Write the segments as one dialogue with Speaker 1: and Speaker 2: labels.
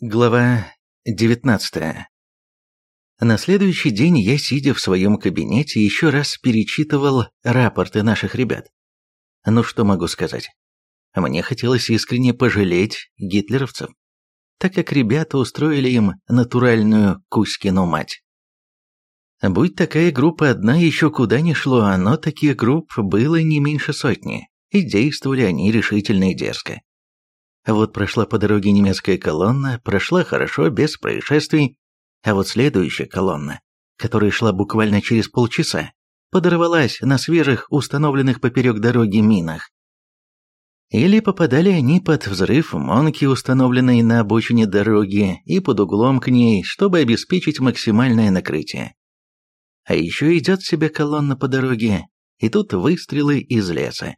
Speaker 1: Глава 19 На следующий день я, сидя в своем кабинете, еще раз перечитывал рапорты наших ребят. Ну что могу сказать? Мне хотелось искренне пожалеть гитлеровцев, так как ребята устроили им натуральную Кузькину мать. Будь такая группа одна, еще куда ни шло, но таких групп было не меньше сотни, и действовали они решительно и дерзко. Вот прошла по дороге немецкая колонна, прошла хорошо, без происшествий, а вот следующая колонна, которая шла буквально через полчаса, подорвалась на свежих, установленных поперек дороги минах. Или попадали они под взрыв монки, установленной на обочине дороги, и под углом к ней, чтобы обеспечить максимальное накрытие. А еще идет себе колонна по дороге, и тут выстрелы из леса.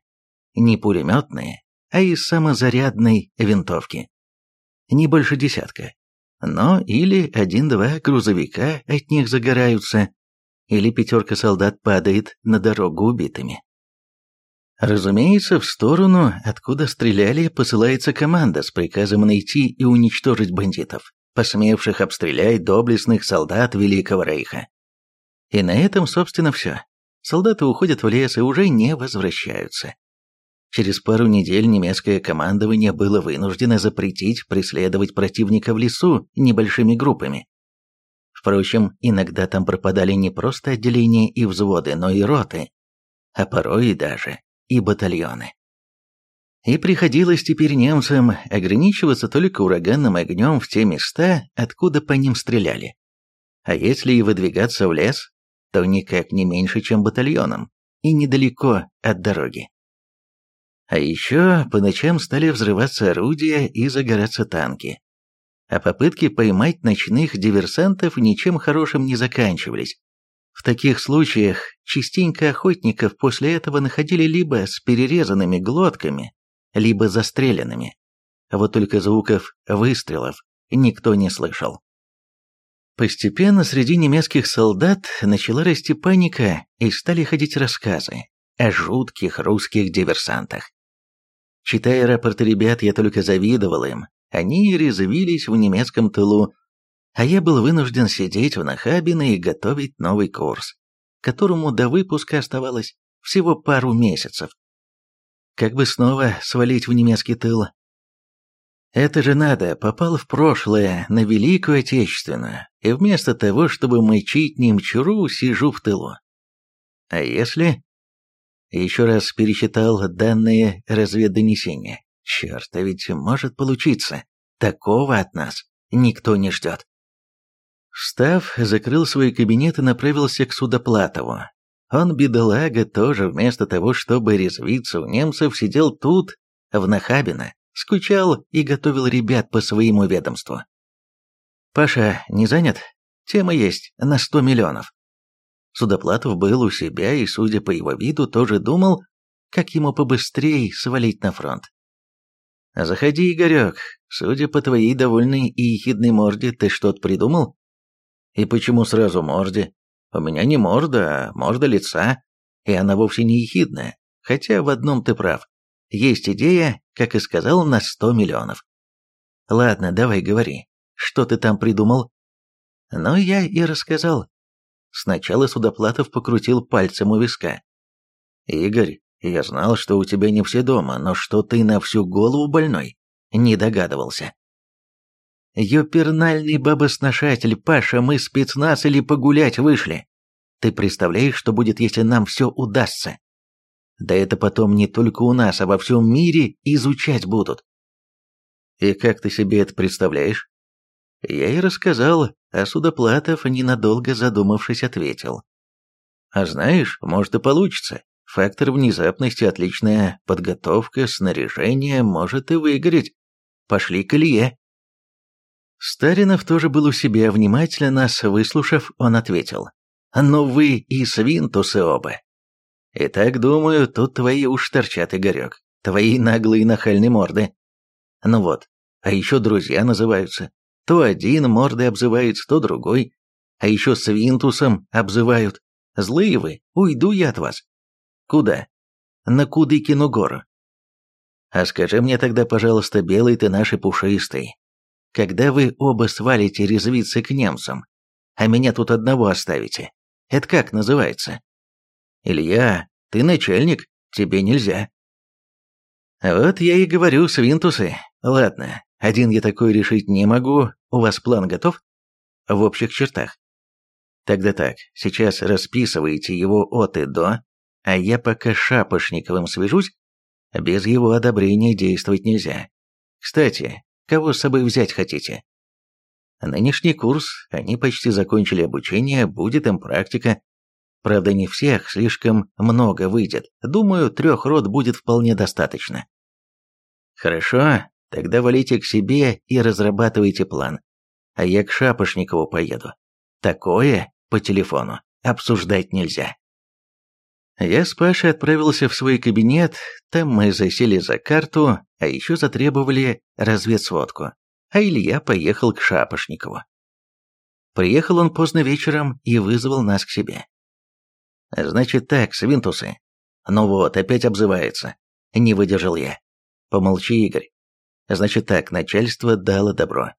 Speaker 1: Не пулеметные, а из самозарядной винтовки. Не больше десятка. Но или один-два грузовика от них загораются, или пятерка солдат падает на дорогу убитыми. Разумеется, в сторону, откуда стреляли, посылается команда с приказом найти и уничтожить бандитов, посмевших обстрелять доблестных солдат Великого Рейха. И на этом, собственно, все. Солдаты уходят в лес и уже не возвращаются. Через пару недель немецкое командование было вынуждено запретить преследовать противника в лесу небольшими группами. Впрочем, иногда там пропадали не просто отделения и взводы, но и роты, а порой и даже и батальоны. И приходилось теперь немцам ограничиваться только ураганным огнем в те места, откуда по ним стреляли. А если и выдвигаться в лес, то никак не меньше, чем батальоном, и недалеко от дороги. А еще по ночам стали взрываться орудия и загораться танки. А попытки поймать ночных диверсантов ничем хорошим не заканчивались. В таких случаях частенько охотников после этого находили либо с перерезанными глотками, либо застреленными. Вот только звуков выстрелов никто не слышал. Постепенно среди немецких солдат начала расти паника и стали ходить рассказы о жутких русских диверсантах. Читая рапорты ребят, я только завидовал им. Они резвились в немецком тылу, а я был вынужден сидеть в Нахабино и готовить новый курс, которому до выпуска оставалось всего пару месяцев. Как бы снова свалить в немецкий тыл? Это же надо, попал в прошлое, на Великую Отечественную, и вместо того, чтобы мычить немчуру, сижу в тылу. А если... Еще раз пересчитал данные разведдонесения. Черт, а ведь может получиться. Такого от нас никто не ждет. Встав, закрыл свой кабинет и направился к Судоплатову. Он, бедолага, тоже вместо того, чтобы резвиться у немцев, сидел тут, в Нахабино, скучал и готовил ребят по своему ведомству. «Паша, не занят? Тема есть на сто миллионов». Судоплатов был у себя и, судя по его виду, тоже думал, как ему побыстрее свалить на фронт. «Заходи, Игорек. Судя по твоей довольной и ехидной морде, ты что-то придумал?» «И почему сразу морде? У меня не морда, а морда лица, и она вовсе не ехидная, хотя в одном ты прав. Есть идея, как и сказал, на сто миллионов. Ладно, давай говори, что ты там придумал?» Ну, я и рассказал. Сначала Судоплатов покрутил пальцем у виска. «Игорь, я знал, что у тебя не все дома, но что ты на всю голову больной?» Не догадывался. «Юпернальный бабосношатель, Паша, мы спецназ или погулять вышли. Ты представляешь, что будет, если нам все удастся? Да это потом не только у нас, а во всем мире изучать будут». «И как ты себе это представляешь?» Я и рассказал, а Судоплатов, ненадолго задумавшись, ответил. «А знаешь, может и получится. Фактор внезапности, отличная подготовка, снаряжение может и выгореть. Пошли к Илье». Старинов тоже был у себя, внимательно нас выслушав, он ответил. «Ну вы и свинтусы оба. Итак, думаю, тут твои уж торчат, Игорек, твои наглые нахальные морды. Ну вот, а еще друзья называются. То один мордой обзывается, то другой. А еще свинтусом обзывают. Злые вы, уйду я от вас. Куда? На Кудыкину гору. А скажи мне тогда, пожалуйста, белый ты наш и пушистый. когда вы оба свалите резвиться к немцам, а меня тут одного оставите. Это как называется? Илья, ты начальник, тебе нельзя. Вот я и говорю, свинтусы. Ладно, один я такой решить не могу. У вас план готов? В общих чертах. Тогда так, сейчас расписывайте его от и до, а я пока Шапошниковым свяжусь, без его одобрения действовать нельзя. Кстати, кого с собой взять хотите? Нынешний курс, они почти закончили обучение, будет им практика. Правда, не всех, слишком много выйдет. Думаю, трех рот будет вполне достаточно. Хорошо, тогда валите к себе и разрабатывайте план. А я к Шапошникову поеду. Такое по телефону обсуждать нельзя. Я с Пашей отправился в свой кабинет, там мы засели за карту, а еще затребовали разведсводку а Илья поехал к Шапошникову. Приехал он поздно вечером и вызвал нас к себе. «Значит так, свинтусы. Ну вот, опять обзывается. Не выдержал я. Помолчи, Игорь. Значит так, начальство дало добро.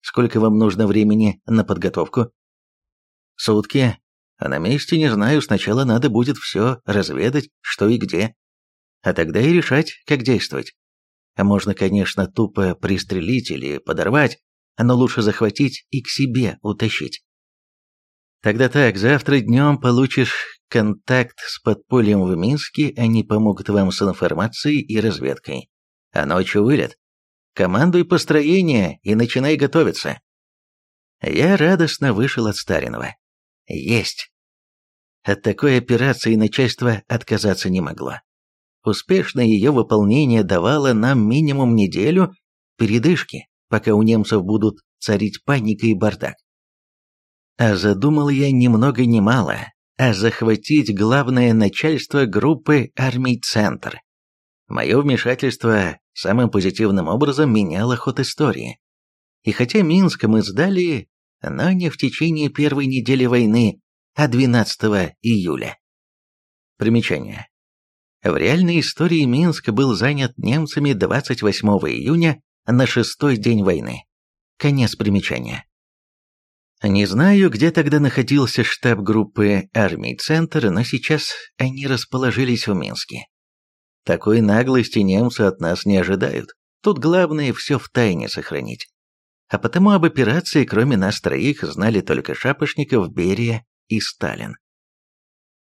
Speaker 1: Сколько вам нужно времени на подготовку? Сутки. А на месте не знаю, сначала надо будет все разведать, что и где. А тогда и решать, как действовать. А можно, конечно, тупо пристрелить или подорвать, но лучше захватить и к себе утащить. Тогда так, завтра днем получишь контакт с подпольем в Минске, они помогут вам с информацией и разведкой. А ночью вылет. Командуй построение и начинай готовиться. Я радостно вышел от Старинова. Есть. От такой операции начальство отказаться не могло. Успешное ее выполнение давало нам минимум неделю передышки, пока у немцев будут царить паника и бардак. А задумал я ни много мало, а захватить главное начальство группы армий «Центр». Мое вмешательство самым позитивным образом меняло ход истории. И хотя Минск мы сдали, но не в течение первой недели войны, а 12 июля. Примечание. В реальной истории Минск был занят немцами 28 июня на шестой день войны. Конец примечания. Не знаю, где тогда находился штаб группы армий «Центр», но сейчас они расположились в Минске. Такой наглости немцы от нас не ожидают. Тут главное все в тайне сохранить. А потому об операции, кроме нас троих, знали только Шапошников, Берия и Сталин.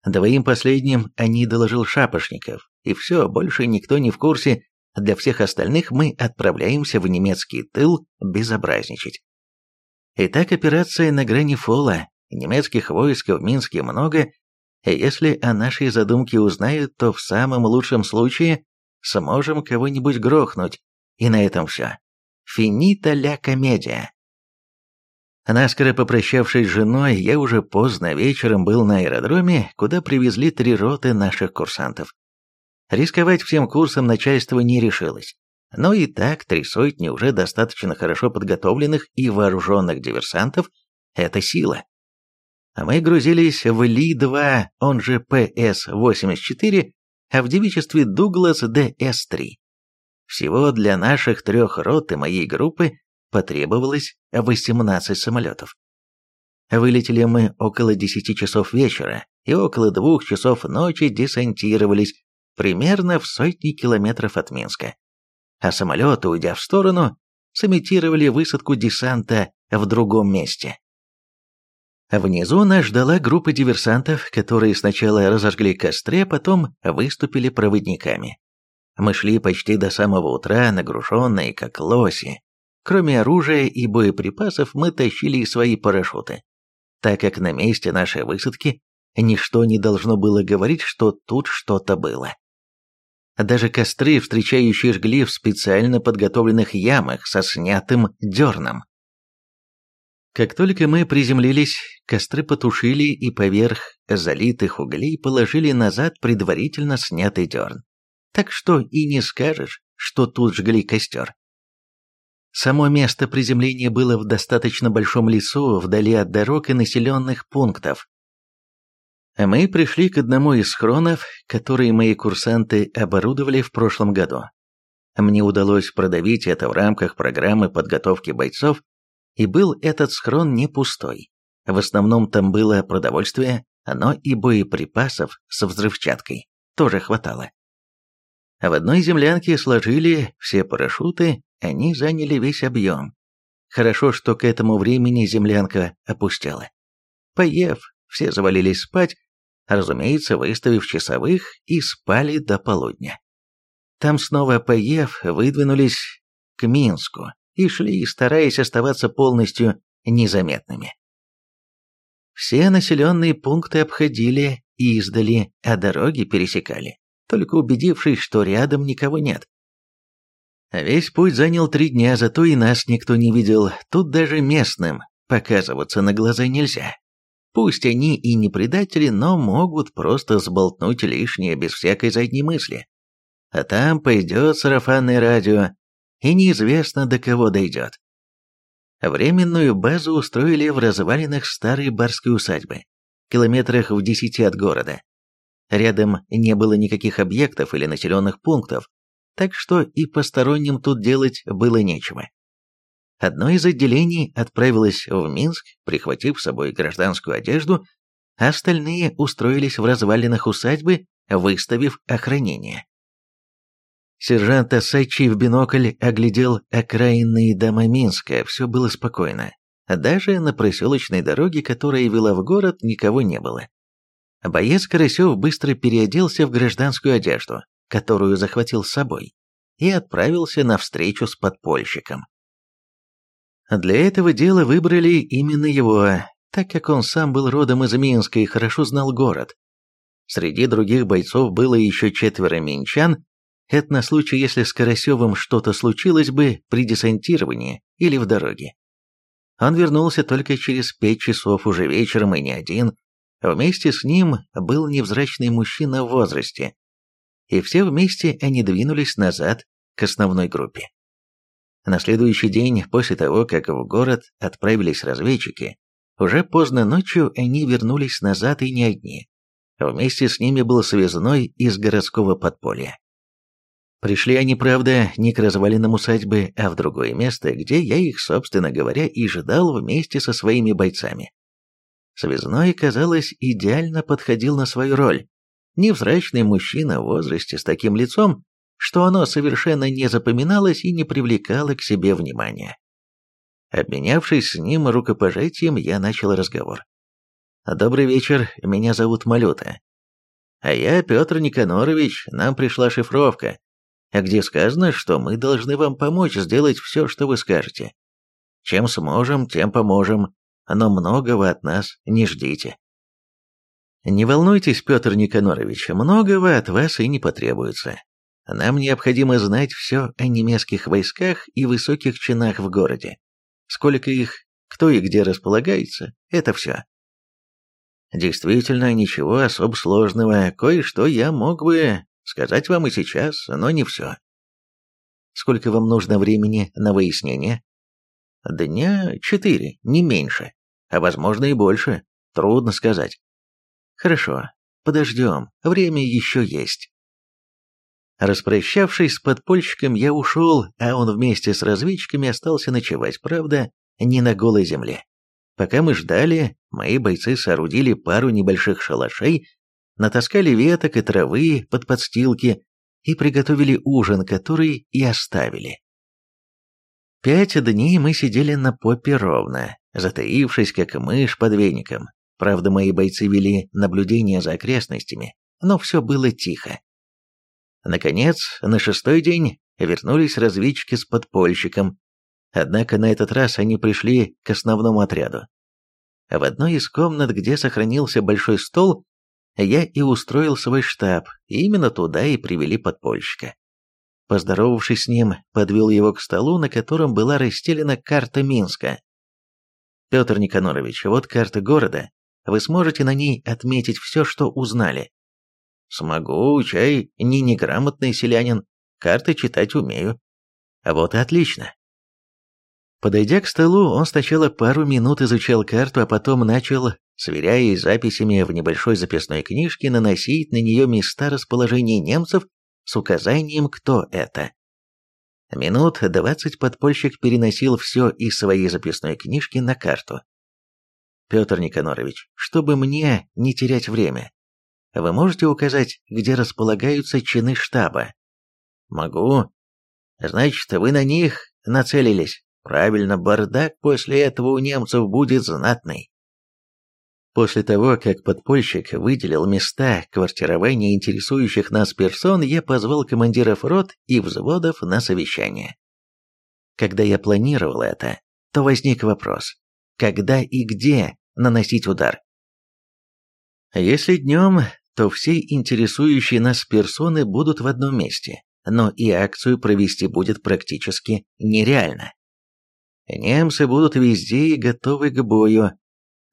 Speaker 1: Двоим последним они доложил Шапошников, и все, больше никто не в курсе, для всех остальных мы отправляемся в немецкий тыл безобразничать. Итак, операция на грани фола, немецких войск в Минске много, если о нашей задумке узнают, то в самом лучшем случае сможем кого-нибудь грохнуть, и на этом все. Финита ля комедия. Наскоро попрощавшись с женой, я уже поздно вечером был на аэродроме, куда привезли три роты наших курсантов. Рисковать всем курсом начальство не решилось. Но и так три сотни уже достаточно хорошо подготовленных и вооруженных диверсантов – это сила. А мы грузились в Ли-2, он же ПС-84, а в девичестве Дуглас ДС-3. Всего для наших трех рот и моей группы потребовалось 18 самолетов. Вылетели мы около 10 часов вечера и около двух часов ночи десантировались примерно в сотни километров от Минска. А самолеты, уйдя в сторону, сымитировали высадку десанта в другом месте. Внизу нас ждала группа диверсантов, которые сначала разожгли костры, потом выступили проводниками. Мы шли почти до самого утра, нагруженные, как лоси, Кроме оружия и боеприпасов мы тащили и свои парашюты, так как на месте нашей высадки ничто не должно было говорить, что тут что-то было. Даже костры, встречающие жгли в специально подготовленных ямах со снятым дерном. Как только мы приземлились, костры потушили и поверх залитых углей положили назад предварительно снятый дерн. Так что и не скажешь, что тут жгли костер. Само место приземления было в достаточно большом лесу, вдали от дорог и населенных пунктов. Мы пришли к одному из схронов, которые мои курсанты оборудовали в прошлом году. Мне удалось продавить это в рамках программы подготовки бойцов, и был этот схрон не пустой. В основном там было продовольствие, но и боеприпасов со взрывчаткой тоже хватало. В одной землянке сложили все парашюты, они заняли весь объем. Хорошо, что к этому времени землянка опустела. Поев, все завалились спать, разумеется, выставив часовых, и спали до полудня. Там снова поев, выдвинулись к Минску и шли, стараясь оставаться полностью незаметными. Все населенные пункты обходили издали, а дороги пересекали, только убедившись, что рядом никого нет. Весь путь занял три дня, зато и нас никто не видел, тут даже местным показываться на глаза нельзя. Пусть они и не предатели, но могут просто сболтнуть лишнее без всякой задней мысли. А там пойдет сарафанное радио, и неизвестно до кого дойдет. Временную базу устроили в развалинах старой барской усадьбы, километрах в десяти от города. Рядом не было никаких объектов или населенных пунктов, так что и посторонним тут делать было нечего. Одно из отделений отправилось в Минск, прихватив с собой гражданскую одежду, а остальные устроились в развалинах усадьбы, выставив охранение. Сержант Асачи в бинокль оглядел окраинные дома Минска, все было спокойно. Даже на проселочной дороге, которая вела в город, никого не было. Боец Карасев быстро переоделся в гражданскую одежду, которую захватил с собой, и отправился на встречу с подпольщиком. Для этого дела выбрали именно его, так как он сам был родом из Минска и хорошо знал город. Среди других бойцов было еще четверо минчан, это на случай, если с Карасевым что-то случилось бы при десантировании или в дороге. Он вернулся только через пять часов уже вечером и не один. Вместе с ним был невзрачный мужчина в возрасте. И все вместе они двинулись назад к основной группе. На следующий день, после того, как в город отправились разведчики, уже поздно ночью они вернулись назад и не одни. Вместе с ними был связной из городского подполья. Пришли они, правда, не к развалинам усадьбы, а в другое место, где я их, собственно говоря, и ждал вместе со своими бойцами. Связной, казалось, идеально подходил на свою роль. Невзрачный мужчина в возрасте с таким лицом, что оно совершенно не запоминалось и не привлекало к себе внимания. Обменявшись с ним рукопожатием, я начал разговор. «Добрый вечер, меня зовут Малюта. А я Петр Никанорович, нам пришла шифровка где сказано, что мы должны вам помочь сделать все, что вы скажете. Чем сможем, тем поможем, но многого от нас не ждите. Не волнуйтесь, Петр Никанорович, многого от вас и не потребуется. Нам необходимо знать все о немецких войсках и высоких чинах в городе. Сколько их, кто и где располагается, это все. Действительно, ничего особо сложного, кое-что я мог бы Сказать вам и сейчас, но не все. Сколько вам нужно времени на выяснение? Дня четыре, не меньше, а возможно и больше. Трудно сказать. Хорошо, подождем, время еще есть. Распрощавшись с подпольщиком, я ушел, а он вместе с разведчиками остался ночевать, правда, не на голой земле. Пока мы ждали, мои бойцы соорудили пару небольших шалашей натаскали веток и травы под подстилки и приготовили ужин, который и оставили. Пять дней мы сидели на попе ровно, затаившись, как мышь под веником. Правда, мои бойцы вели наблюдение за окрестностями, но все было тихо. Наконец, на шестой день вернулись разведчики с подпольщиком, однако на этот раз они пришли к основному отряду. В одной из комнат, где сохранился большой стол, я и устроил свой штаб, и именно туда и привели подпольщика. Поздоровавшись с ним, подвел его к столу, на котором была расстелена карта Минска. «Петр Никанорович, вот карта города. Вы сможете на ней отметить все, что узнали?» «Смогу, чай, не неграмотный селянин. Карты читать умею». «Вот и отлично. Подойдя к столу, он сначала пару минут изучал карту, а потом начал, сверяясь записями в небольшой записной книжке, наносить на нее места расположения немцев с указанием, кто это. Минут двадцать подпольщик переносил все из своей записной книжки на карту. Петр Никонорович, чтобы мне не терять время, вы можете указать, где располагаются чины штаба? Могу. Значит, вы на них нацелились. Правильно, бардак после этого у немцев будет знатный. После того, как подпольщик выделил места квартирования интересующих нас персон, я позвал командиров рот и взводов на совещание. Когда я планировал это, то возник вопрос, когда и где наносить удар. Если днем, то все интересующие нас персоны будут в одном месте, но и акцию провести будет практически нереально. Немцы будут везде и готовы к бою,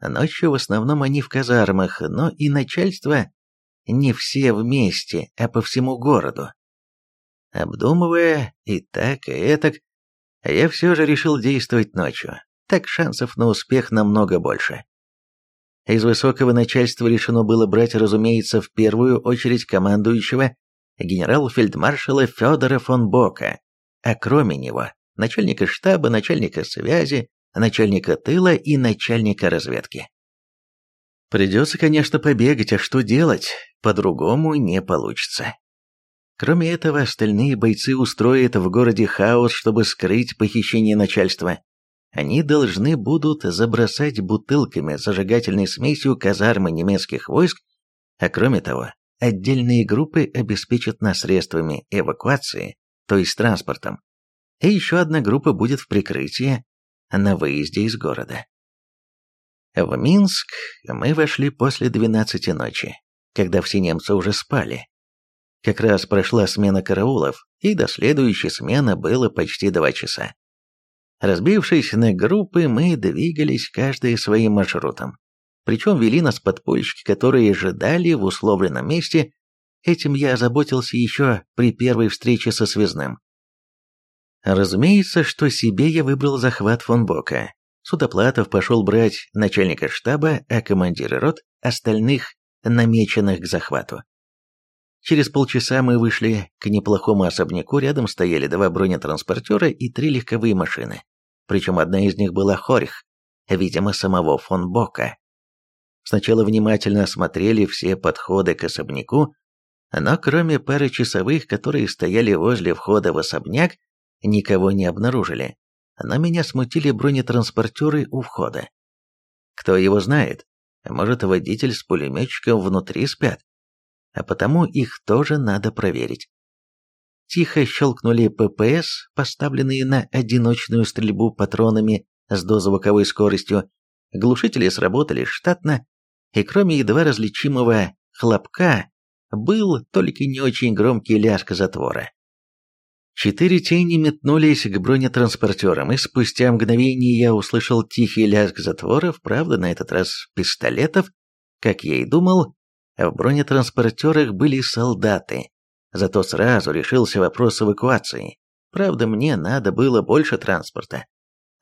Speaker 1: Ночью в основном они в казармах, но и начальство не все вместе, а по всему городу. Обдумывая и так, и этак, я все же решил действовать ночью. Так шансов на успех намного больше. Из высокого начальства решено было брать, разумеется, в первую очередь командующего генерал-фельдмаршала Федора фон Бока, а кроме него начальника штаба, начальника связи, начальника тыла и начальника разведки. Придется, конечно, побегать, а что делать? По-другому не получится. Кроме этого, остальные бойцы устроят в городе хаос, чтобы скрыть похищение начальства. Они должны будут забросать бутылками зажигательной смесью казармы немецких войск, а кроме того, отдельные группы обеспечат нас средствами эвакуации, то есть транспортом. И еще одна группа будет в прикрытии, на выезде из города. В Минск мы вошли после 12 ночи, когда все немцы уже спали. Как раз прошла смена караулов, и до следующей смены было почти два часа. Разбившись на группы, мы двигались каждый своим маршрутом. Причем вели нас подпольщики, которые ожидали в условленном месте. Этим я озаботился еще при первой встрече со связным. Разумеется, что себе я выбрал захват фон Бока. Судоплатов пошел брать начальника штаба, а командиры рот – остальных, намеченных к захвату. Через полчаса мы вышли к неплохому особняку, рядом стояли два бронетранспортера и три легковые машины. Причем одна из них была Хорих, видимо, самого фон Бока. Сначала внимательно осмотрели все подходы к особняку, но кроме пары часовых, которые стояли возле входа в особняк, никого не обнаружили, но меня смутили бронетранспортеры у входа. Кто его знает, может водитель с пулеметчиком внутри спят, а потому их тоже надо проверить. Тихо щелкнули ППС, поставленные на одиночную стрельбу патронами с дозвуковой скоростью, глушители сработали штатно, и кроме едва различимого хлопка, был только не очень громкий лязг затвора. Четыре тени метнулись к бронетранспортерам, и спустя мгновение я услышал тихий лязг затворов, правда, на этот раз пистолетов. Как я и думал, в бронетранспортерах были солдаты. Зато сразу решился вопрос эвакуации. Правда, мне надо было больше транспорта.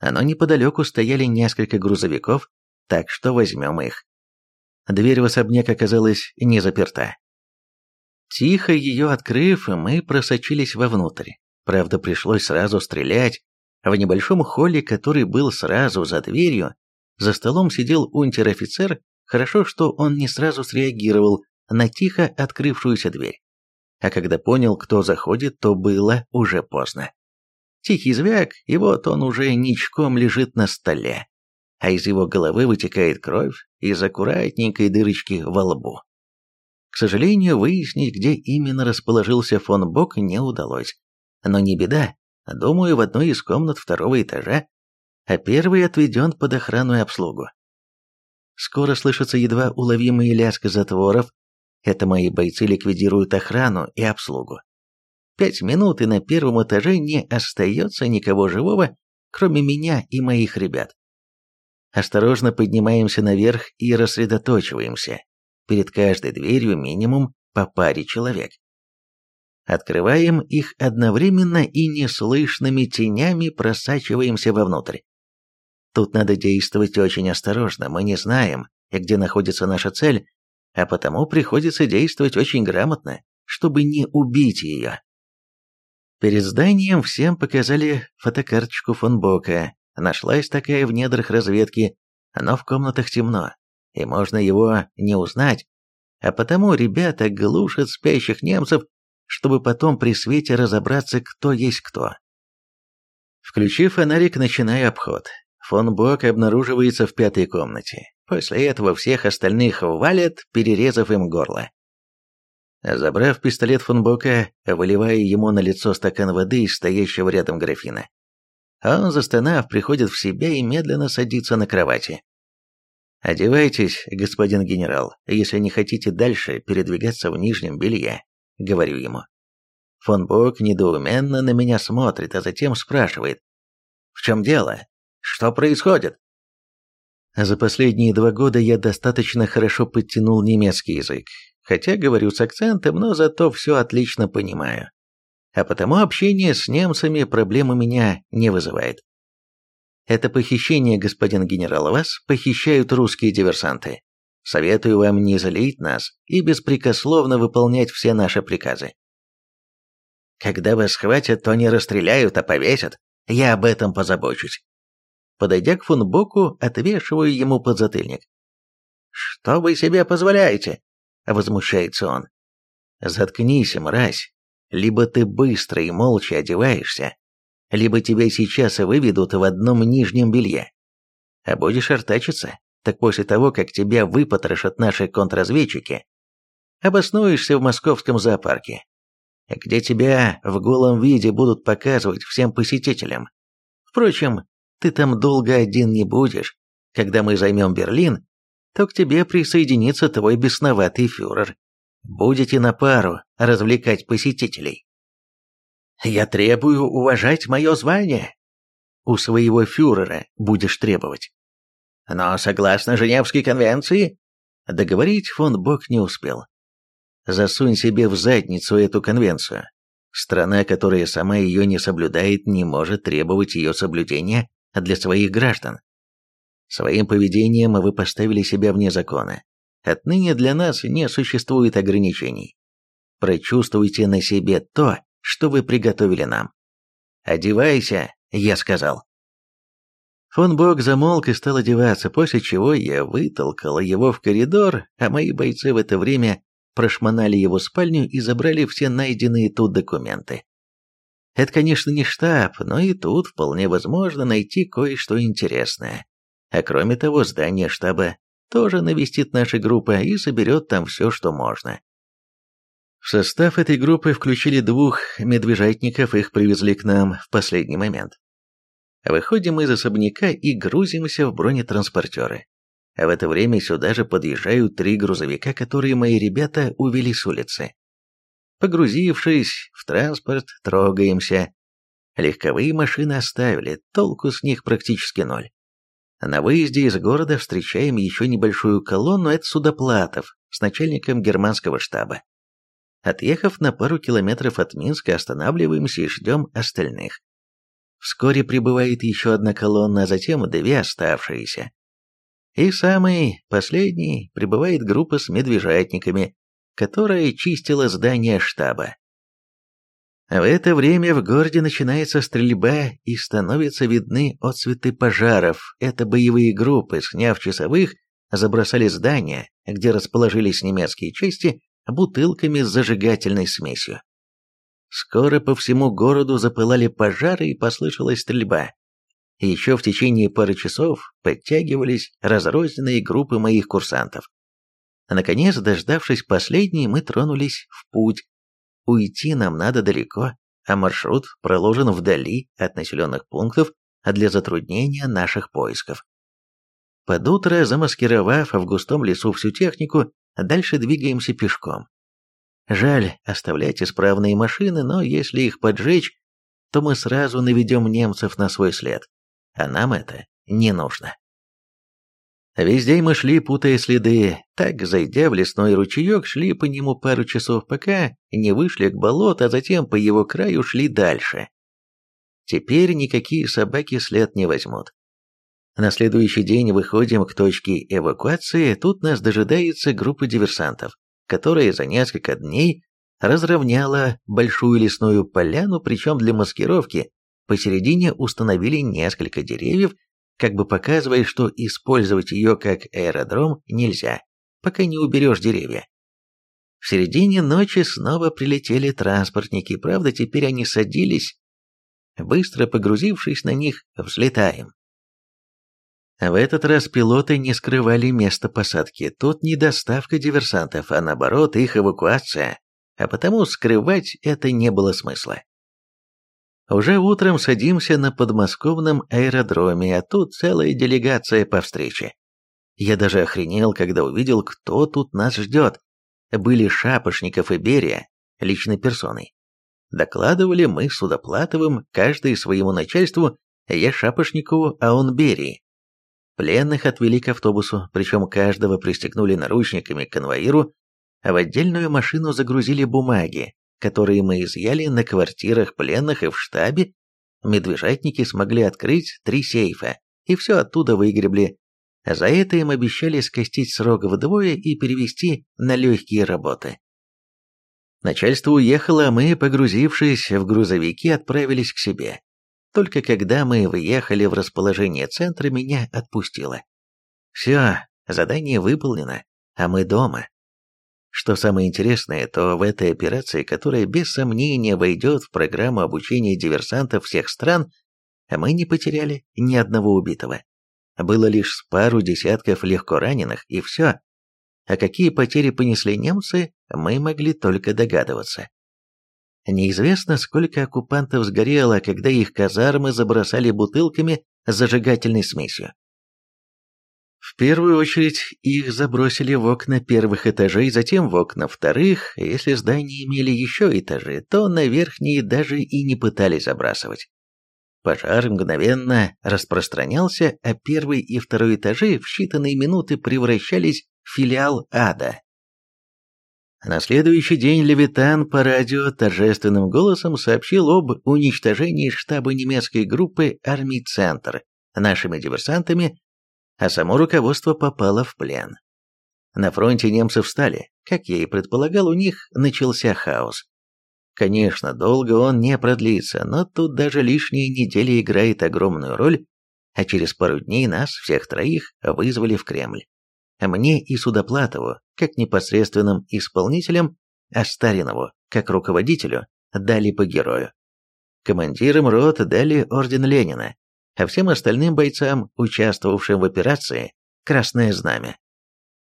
Speaker 1: Но неподалеку стояли несколько грузовиков, так что возьмем их. Дверь в особняк оказалась не заперта. Тихо ее открыв, мы просочились вовнутрь. Правда, пришлось сразу стрелять. В небольшом холле, который был сразу за дверью, за столом сидел унтер-офицер, хорошо, что он не сразу среагировал на тихо открывшуюся дверь. А когда понял, кто заходит, то было уже поздно. Тихий звяк, и вот он уже ничком лежит на столе, а из его головы вытекает кровь из аккуратненькой дырочки во лбу. К сожалению, выяснить, где именно расположился фон Бок, не удалось. Но не беда, думаю, в одной из комнат второго этажа, а первый отведен под охрану и обслугу. Скоро слышится едва уловимый лязг затворов, это мои бойцы ликвидируют охрану и обслугу. Пять минут, и на первом этаже не остается никого живого, кроме меня и моих ребят. Осторожно поднимаемся наверх и рассредоточиваемся. Перед каждой дверью минимум по паре человек. Открываем их одновременно и неслышными тенями просачиваемся вовнутрь. Тут надо действовать очень осторожно, мы не знаем, где находится наша цель, а потому приходится действовать очень грамотно, чтобы не убить ее. Перед зданием всем показали фотокарточку фон Бока. Нашлась такая в недрах разведки, но в комнатах темно, и можно его не узнать. А потому ребята глушат спящих немцев, чтобы потом при свете разобраться, кто есть кто. Включив фонарик, начинаю обход. Фон Бок обнаруживается в пятой комнате. После этого всех остальных валят, перерезав им горло. Забрав пистолет фон Бока, выливаю ему на лицо стакан воды из стоящего рядом графина. Он, застонав, приходит в себя и медленно садится на кровати. «Одевайтесь, господин генерал, если не хотите дальше передвигаться в нижнем белье», — говорю ему. Фон Бок недоуменно на меня смотрит, а затем спрашивает. «В чем дело? Что происходит?» За последние два года я достаточно хорошо подтянул немецкий язык, хотя говорю с акцентом, но зато все отлично понимаю. А потому общение с немцами проблем у меня не вызывает. Это похищение, господин генерал, вас похищают русские диверсанты. Советую вам не залить нас и беспрекословно выполнять все наши приказы. Когда вас схватят, то не расстреляют, а повесят. Я об этом позабочусь. Подойдя к фунбоку, отвешиваю ему подзатыльник. «Что вы себе позволяете?» — возмущается он. «Заткнись, мразь. Либо ты быстро и молча одеваешься, либо тебя сейчас выведут в одном нижнем белье. А будешь артачиться, так после того, как тебя выпотрошат наши контрразведчики, обоснуешься в московском зоопарке, где тебя в голом виде будут показывать всем посетителям. Впрочем, ты там долго один не будешь. Когда мы займем Берлин, то к тебе присоединится твой бесноватый фюрер. Будете на пару развлекать посетителей. Я требую уважать мое звание. У своего фюрера будешь требовать. Но согласно Женевской конвенции, договорить фон Бок не успел. Засунь себе в задницу эту конвенцию. Страна, которая сама ее не соблюдает, не может требовать ее соблюдения для своих граждан. Своим поведением вы поставили себя вне закона. Отныне для нас не существует ограничений. Прочувствуйте на себе то, что вы приготовили нам. «Одевайся», — я сказал. Фон Бок замолк и стал одеваться, после чего я вытолкал его в коридор, а мои бойцы в это время прошмонали его спальню и забрали все найденные тут документы. Это, конечно, не штаб, но и тут вполне возможно найти кое-что интересное. А кроме того, здание штаба тоже навестит наша группа и соберет там все, что можно. В состав этой группы включили двух медвежатников, их привезли к нам в последний момент. Выходим из особняка и грузимся в бронетранспортеры. В это время сюда же подъезжают три грузовика, которые мои ребята увели с улицы. Погрузившись в транспорт, трогаемся. Легковые машины оставили, толку с них практически ноль. На выезде из города встречаем еще небольшую колонну от судоплатов с начальником германского штаба. Отъехав на пару километров от Минска, останавливаемся и ждем остальных. Вскоре прибывает еще одна колонна, а затем две оставшиеся. И самый последний прибывает группа с медвежатниками, которая чистила здание штаба. В это время в городе начинается стрельба и становятся видны отцветы пожаров. Это боевые группы, сняв часовых, забросали здание, где расположились немецкие части, бутылками с зажигательной смесью. Скоро по всему городу запылали пожары и послышалась стрельба. Еще в течение пары часов подтягивались разрозненные группы моих курсантов. Наконец, дождавшись последней, мы тронулись в путь. Уйти нам надо далеко, а маршрут проложен вдали от населенных пунктов для затруднения наших поисков. Под утро, замаскировав в густом лесу всю технику, дальше двигаемся пешком. Жаль оставлять исправные машины, но если их поджечь, то мы сразу наведем немцев на свой след, а нам это не нужно. Весь день мы шли, путая следы, так, зайдя в лесной ручеек, шли по нему пару часов, пока не вышли к болоту, а затем по его краю шли дальше. Теперь никакие собаки след не возьмут. На следующий день выходим к точке эвакуации, тут нас дожидается группа диверсантов, которая за несколько дней разровняла большую лесную поляну, причем для маскировки посередине установили несколько деревьев, как бы показывая, что использовать ее как аэродром нельзя, пока не уберешь деревья. В середине ночи снова прилетели транспортники, правда, теперь они садились. Быстро погрузившись на них, взлетаем. В этот раз пилоты не скрывали место посадки. Тут не доставка диверсантов, а наоборот их эвакуация, а потому скрывать это не было смысла. Уже утром садимся на подмосковном аэродроме, а тут целая делегация по встрече. Я даже охренел, когда увидел, кто тут нас ждет. Были Шапошников и Берия, личной персоной. Докладывали мы Судоплатовым, каждый своему начальству, я Шапошникову, а он Берии. Пленных отвели к автобусу, причем каждого пристегнули наручниками к конвоиру, а в отдельную машину загрузили бумаги, которые мы изъяли на квартирах пленных и в штабе. Медвежатники смогли открыть три сейфа, и все оттуда выгребли. За это им обещали скостить срок вдвое и перевести на легкие работы. Начальство уехало, а мы, погрузившись в грузовики, отправились к себе. Только когда мы выехали в расположение центра, меня отпустило. Все, задание выполнено, а мы дома. Что самое интересное, то в этой операции, которая без сомнения войдет в программу обучения диверсантов всех стран, мы не потеряли ни одного убитого. Было лишь пару десятков легко раненых, и все. А какие потери понесли немцы, мы могли только догадываться. Неизвестно, сколько оккупантов сгорело, когда их казармы забросали бутылками с зажигательной смесью. В первую очередь их забросили в окна первых этажей, затем в окна вторых, если здания имели еще этажи, то на верхние даже и не пытались забрасывать. Пожар мгновенно распространялся, а первый и второй этажи в считанные минуты превращались в филиал ада. На следующий день Левитан по радио торжественным голосом сообщил об уничтожении штаба немецкой группы «Армий Центр» нашими диверсантами, а само руководство попало в плен. На фронте немцы встали, как я и предполагал, у них начался хаос. Конечно, долго он не продлится, но тут даже лишняя неделя играет огромную роль, а через пару дней нас, всех троих, вызвали в Кремль. Мне и Судоплатову, как непосредственным исполнителям, а Старинову, как руководителю, дали по герою. Командирам рот дали орден Ленина, а всем остальным бойцам, участвовавшим в операции, Красное Знамя.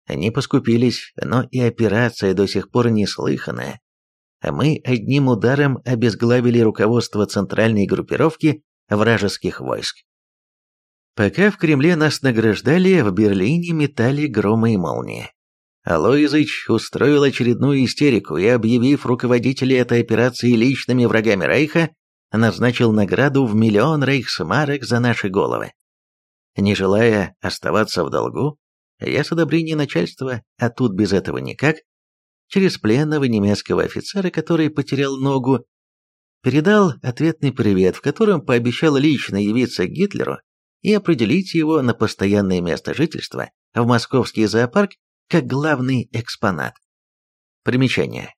Speaker 1: Они поскупились, но и операция до сих пор неслыханная. А мы одним ударом обезглавили руководство центральной группировки вражеских войск. Пока в Кремле нас награждали, в Берлине метали громы и молнии. Алоизыч устроил очередную истерику и, объявив руководителей этой операции личными врагами Рейха, назначил награду в миллион рейхсмарок за наши головы. Не желая оставаться в долгу, я с одобрения начальства, а тут без этого никак, через пленного немецкого офицера, который потерял ногу, передал ответный привет, в котором пообещал лично явиться Гитлеру и определить его на постоянное место жительства в московский зоопарк как главный экспонат. Примечание.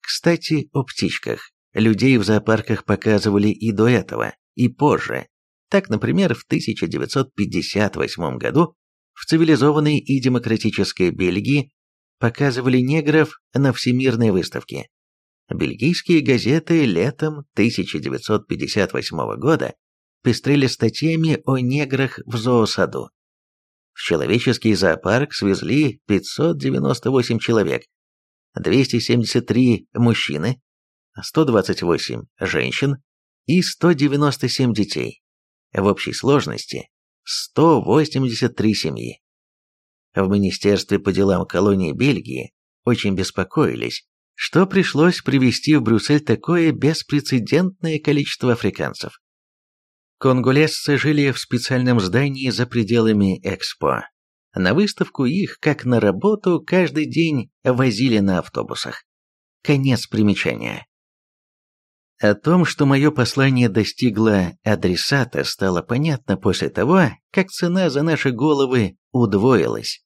Speaker 1: Кстати, о птичках. Людей в зоопарках показывали и до этого, и позже. Так, например, в 1958 году в цивилизованной и демократической Бельгии показывали негров на всемирной выставке. Бельгийские газеты летом 1958 года пестрели статьями о неграх в зоосаду. В человеческий зоопарк свезли 598 человек, 273 мужчины, 128 женщин и 197 детей. В общей сложности 183 семьи. В Министерстве по делам колонии Бельгии очень беспокоились, что пришлось привести в Брюссель такое беспрецедентное количество африканцев. Конголезцы жили в специальном здании за пределами Экспо. На выставку их, как на работу, каждый день возили на автобусах. Конец примечания. О том, что мое послание достигло адресата, стало понятно после того, как цена за наши головы удвоилась.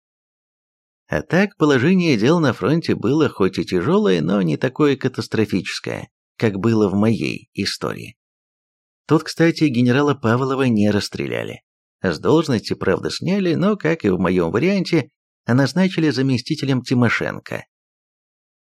Speaker 1: А так положение дел на фронте было хоть и тяжелое, но не такое катастрофическое, как было в моей истории. Тут, кстати, генерала Павлова не расстреляли. С должности, правда, сняли, но, как и в моем варианте, назначили заместителем Тимошенко.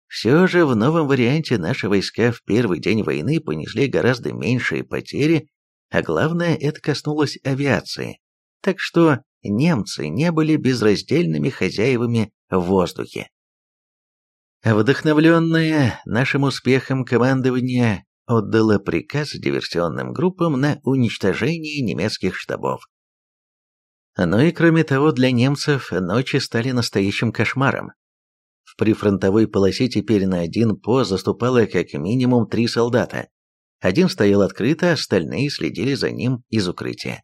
Speaker 1: Все же в новом варианте наши войска в первый день войны понесли гораздо меньшие потери, а главное, это коснулось авиации. Так что немцы не были безраздельными хозяевами в воздухе. Вдохновленное нашим успехом командование отдало приказ диверсионным группам на уничтожение немецких штабов. Но и кроме того, для немцев ночи стали настоящим кошмаром. В прифронтовой полосе теперь на один пост заступало как минимум три солдата. Один стоял открыто, остальные следили за ним из укрытия.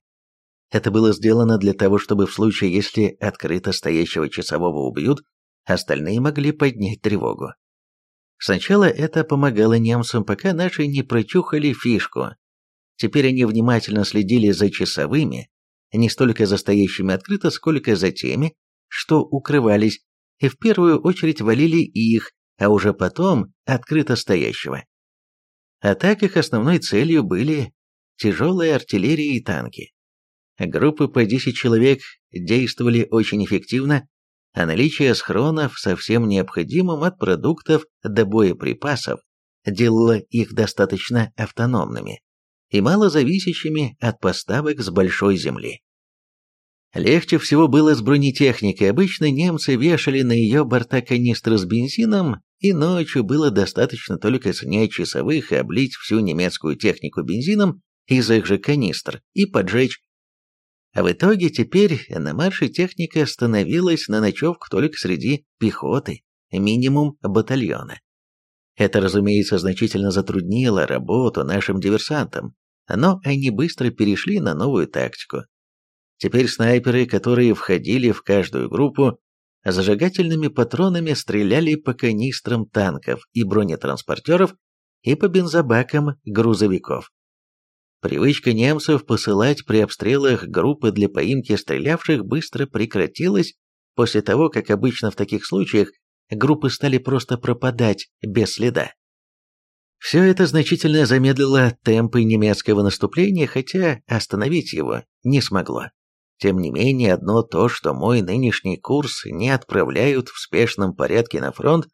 Speaker 1: Это было сделано для того, чтобы в случае, если открыто стоящего часового убьют, остальные могли поднять тревогу. Сначала это помогало немцам, пока наши не прочухали фишку. Теперь они внимательно следили за часовыми, не столько за стоящими открыто, сколько за теми, что укрывались, и в первую очередь валили их, а уже потом открыто стоящего. А так их основной целью были тяжелая артиллерия и танки. Группы по 10 человек действовали очень эффективно, а наличие схронов со всем необходимым от продуктов до боеприпасов делало их достаточно автономными и мало зависящими от поставок с большой земли. Легче всего было с бронетехникой. Обычно немцы вешали на ее борта канистры с бензином, и ночью было достаточно только снять часовых и облить всю немецкую технику бензином из их же канистр и поджечь а в итоге теперь на марше техника становилась на ночевку только среди пехоты, минимум батальона. Это, разумеется, значительно затруднило работу нашим диверсантам, но они быстро перешли на новую тактику. Теперь снайперы, которые входили в каждую группу, зажигательными патронами стреляли по канистрам танков и бронетранспортеров и по бензобакам грузовиков. Привычка немцев посылать при обстрелах группы для поимки стрелявших быстро прекратилась после того, как обычно в таких случаях группы стали просто пропадать без следа. Все это значительно замедлило темпы немецкого наступления, хотя остановить его не смогло. Тем не менее, одно то, что мой нынешний курс не отправляют в спешном порядке на фронт,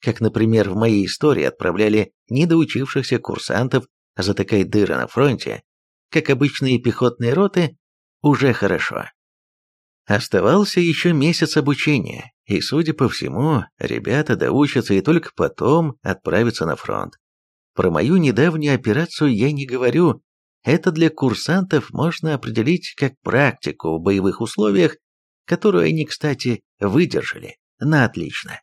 Speaker 1: как, например, в моей истории отправляли недоучившихся курсантов затыкать дыры на фронте, как обычные пехотные роты, уже хорошо. Оставался еще месяц обучения, и, судя по всему, ребята доучатся и только потом отправятся на фронт. Про мою недавнюю операцию я не говорю, это для курсантов можно определить как практику в боевых условиях, которую они, кстати, выдержали на отлично.